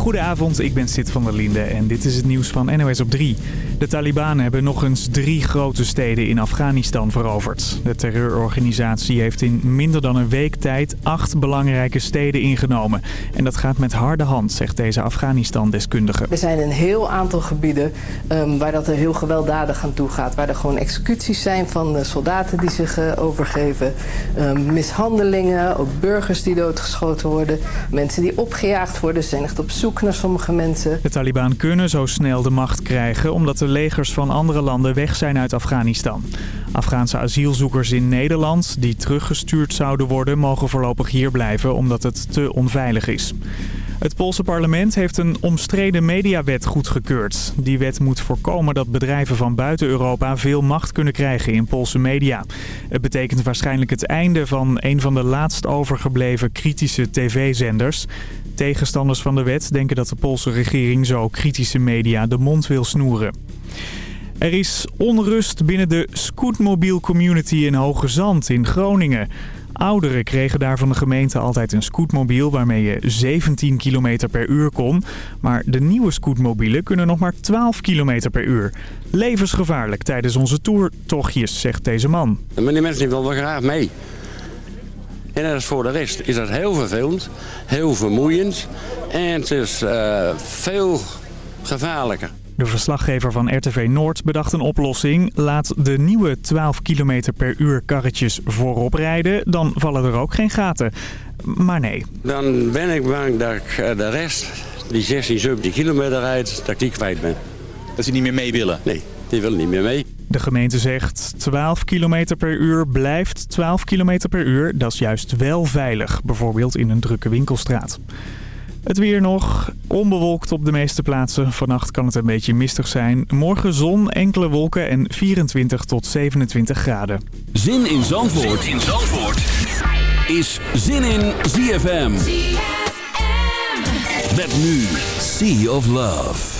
Goedenavond, ik ben Sid van der Linde en dit is het nieuws van NOS op 3. De Taliban hebben nog eens drie grote steden in Afghanistan veroverd. De terreurorganisatie heeft in minder dan een week tijd acht belangrijke steden ingenomen. En dat gaat met harde hand, zegt deze Afghanistan-deskundige. Er zijn een heel aantal gebieden um, waar dat er heel gewelddadig aan toe gaat. Waar er gewoon executies zijn van de soldaten die zich uh, overgeven. Um, mishandelingen, ook burgers die doodgeschoten worden. Mensen die opgejaagd worden. Zijn echt op zoek mensen. De Taliban kunnen zo snel de macht krijgen omdat de legers van andere landen weg zijn uit Afghanistan. Afghaanse asielzoekers in Nederland die teruggestuurd zouden worden mogen voorlopig hier blijven omdat het te onveilig is. Het Poolse parlement heeft een omstreden mediawet goedgekeurd. Die wet moet voorkomen dat bedrijven van buiten Europa veel macht kunnen krijgen in Poolse media. Het betekent waarschijnlijk het einde van een van de laatst overgebleven kritische tv-zenders. Tegenstanders van de wet denken dat de Poolse regering zo kritische media de mond wil snoeren. Er is onrust binnen de scootmobiel community in Hoge Zand in Groningen. Ouderen kregen daar van de gemeente altijd een scootmobiel waarmee je 17 km per uur kon. Maar de nieuwe scootmobielen kunnen nog maar 12 km per uur. Levensgevaarlijk tijdens onze toertochtjes, zegt deze man. Die mensen willen wel graag mee. En dat is voor de rest is dat heel vervelend, heel vermoeiend en het is uh, veel gevaarlijker. De verslaggever van RTV Noord bedacht een oplossing. Laat de nieuwe 12 km per uur karretjes voorop rijden, dan vallen er ook geen gaten. Maar nee. Dan ben ik bang dat ik eh, de rest, die 16, 17 kilometer rijdt, dat ik die kwijt ben. Dat ze niet meer mee willen? Nee, die willen niet meer mee. De gemeente zegt 12 km per uur blijft 12 km per uur. Dat is juist wel veilig, bijvoorbeeld in een drukke winkelstraat. Het weer nog. Onbewolkt op de meeste plaatsen. Vannacht kan het een beetje mistig zijn. Morgen zon, enkele wolken en 24 tot 27 graden. Zin in Zandvoort, zin in Zandvoort. is Zin in ZFM. ZFM. Met nu Sea of Love.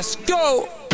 Let's go.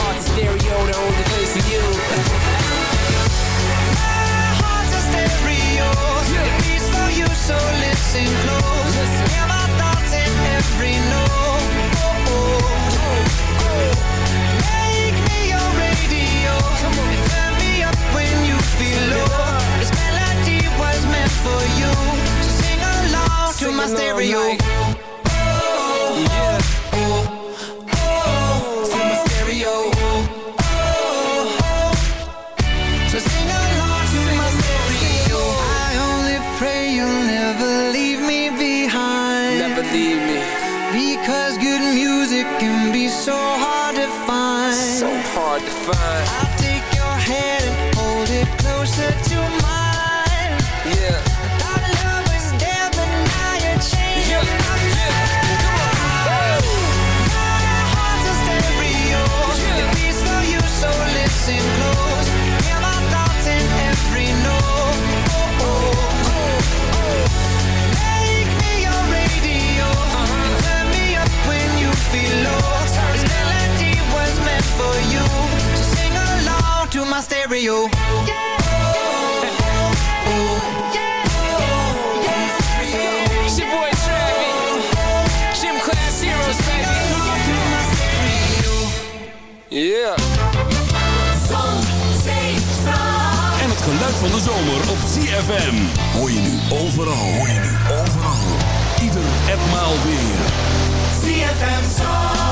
heart's a stereo, the only place for you. My heart's a stereo, it beats for you, so listen close. Hear my thoughts in every note. Oh, oh. Make me your radio, and turn me up when you feel low. This melody was meant for you, so sing along to my stereo. Yeah. So hard to find. So hard to find. I'll take your hand and hold it closer to mine. Stereo. It's your boy Travis. Gym Class Heroes, baby. Yeah. En het geluid van de zomer op CFM. Hoor je nu overal. Hoor je nu overal. Ieder en maal weer. CFM Zandvoort.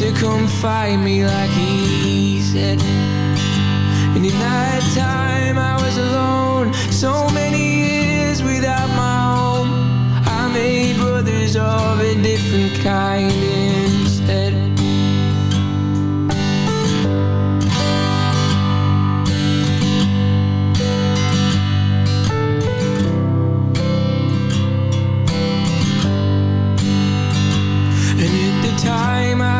to come find me like he said. And in that time I was alone, so many years without my home. I made brothers of a different kind instead. And at the time I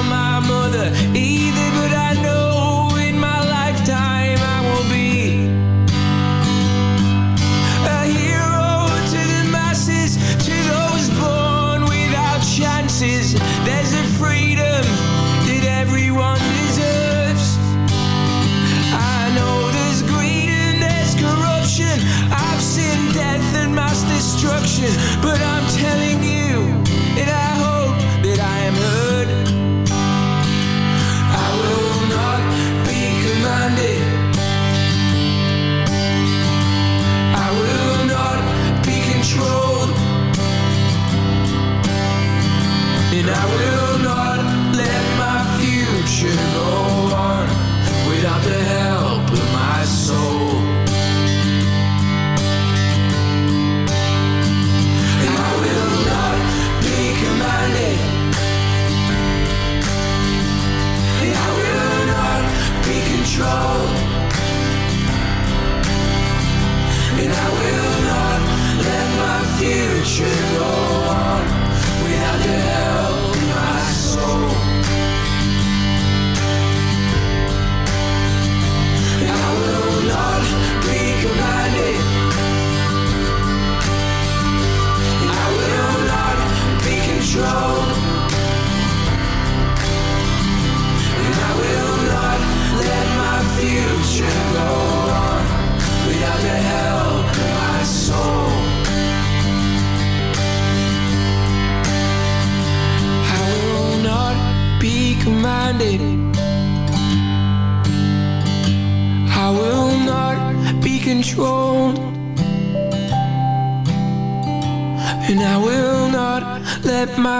future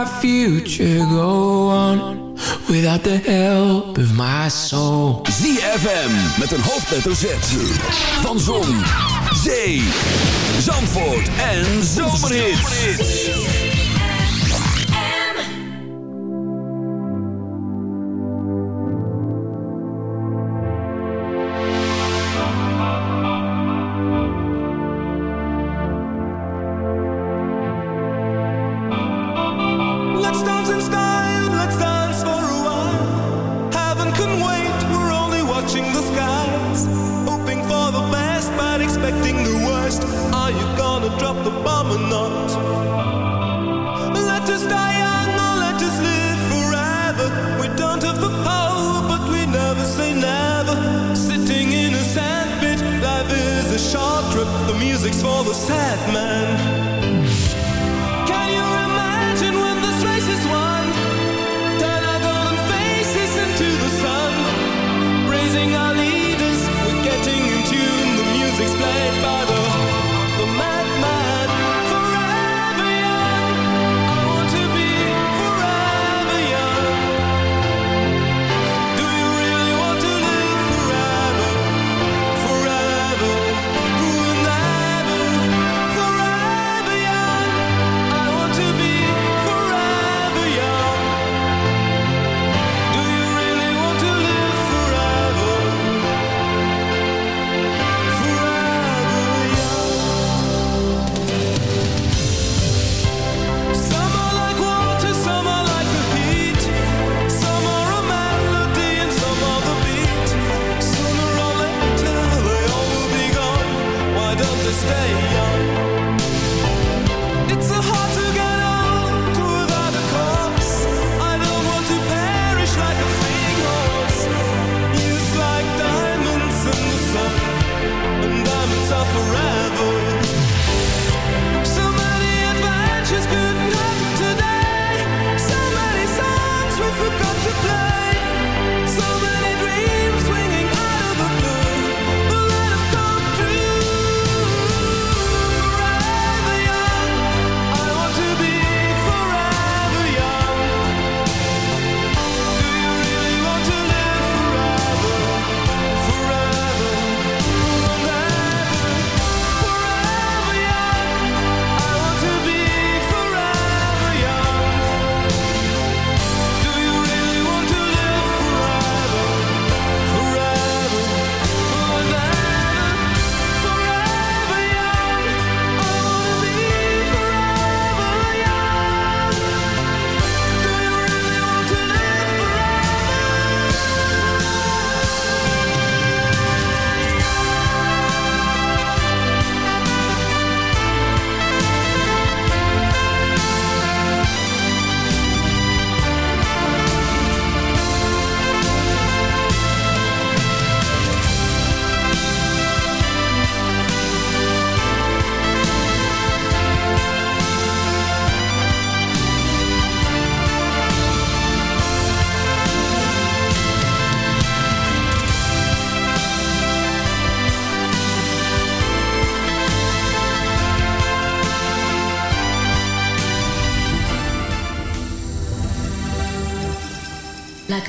my future go on without the help of my soul. ZFM met een hoofdletter Z. Van Zon, Zee, Zandvoort en Zomerhits.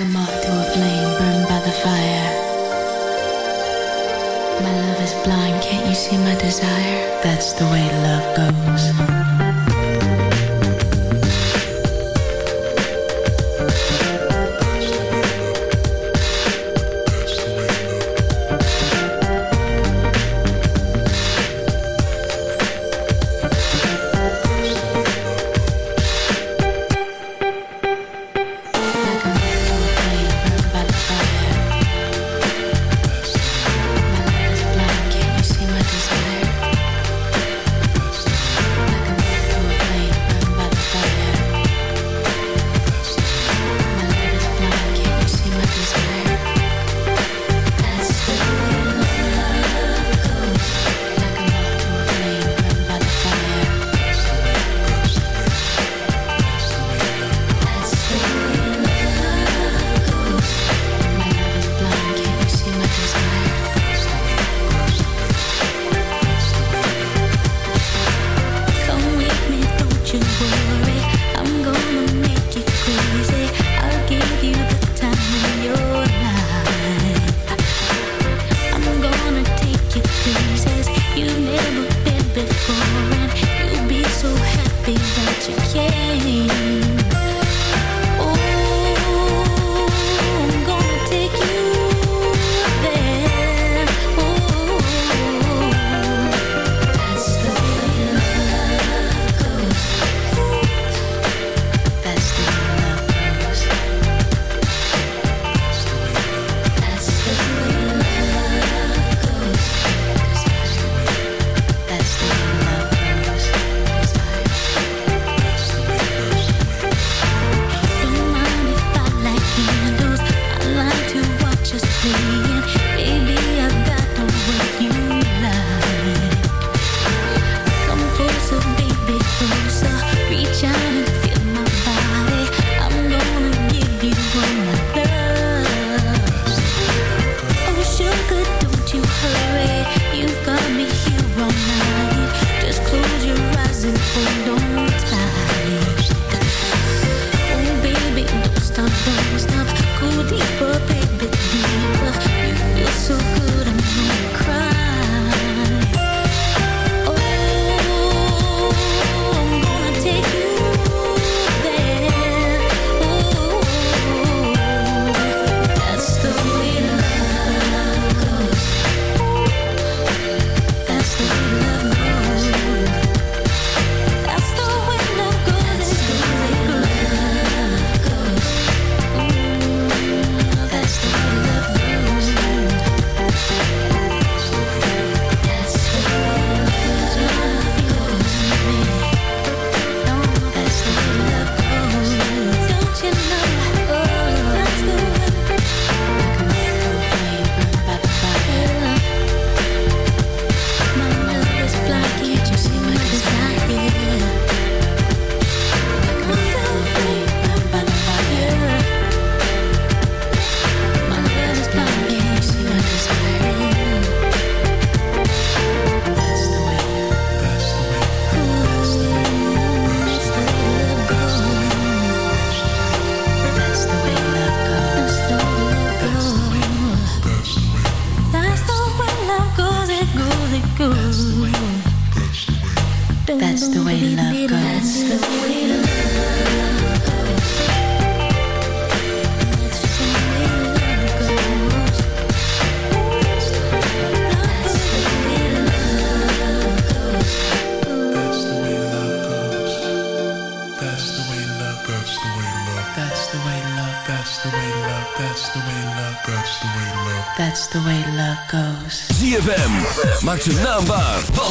the mud.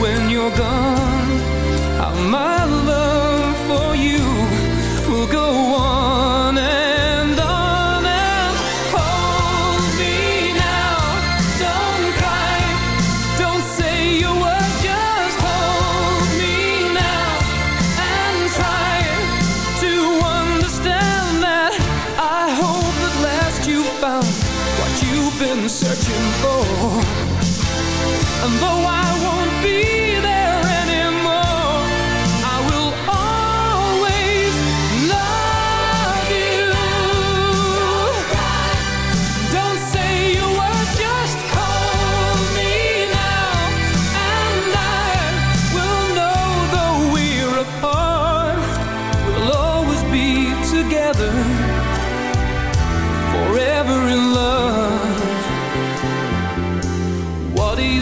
when you're gone. How my love for you will go on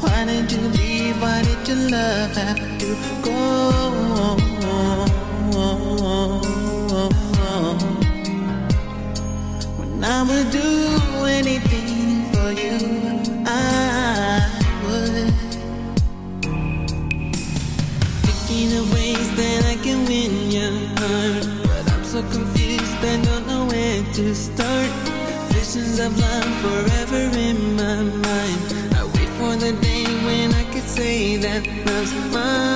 Why did you leave? Why did your love have to go? When I would do anything for you, I would. Thinking of ways that I can win your heart, but I'm so confused I don't know where to start. Visions of love forever in my mind say that love's mine.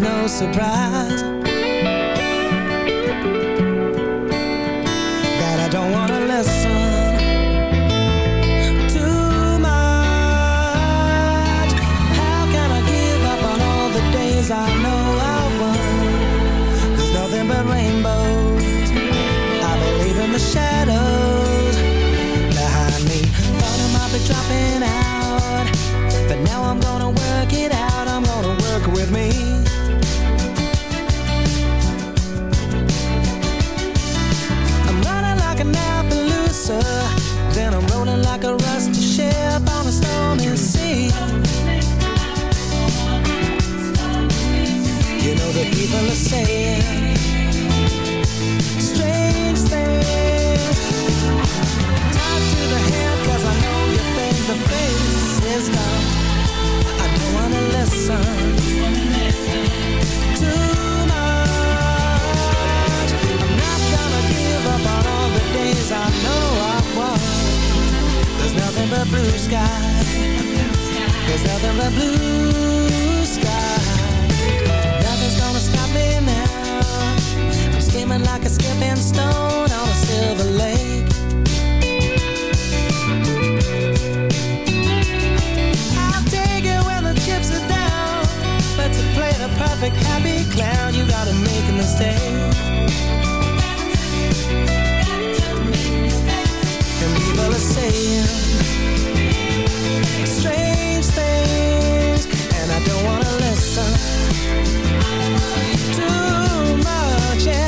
No surprise know the people are saying strange things. Tied to the head 'cause I know you think the face is done. I don't wanna listen too much. I'm not gonna give up on all the days I know I've won. There's nothing but blue sky. There's nothing but blue sky. Skimming like a skipping stone on a silver lake. I'll take it when the chips are down. But to play the perfect happy clown, you gotta make a mistake. People are saying strange things, and I don't wanna listen too much.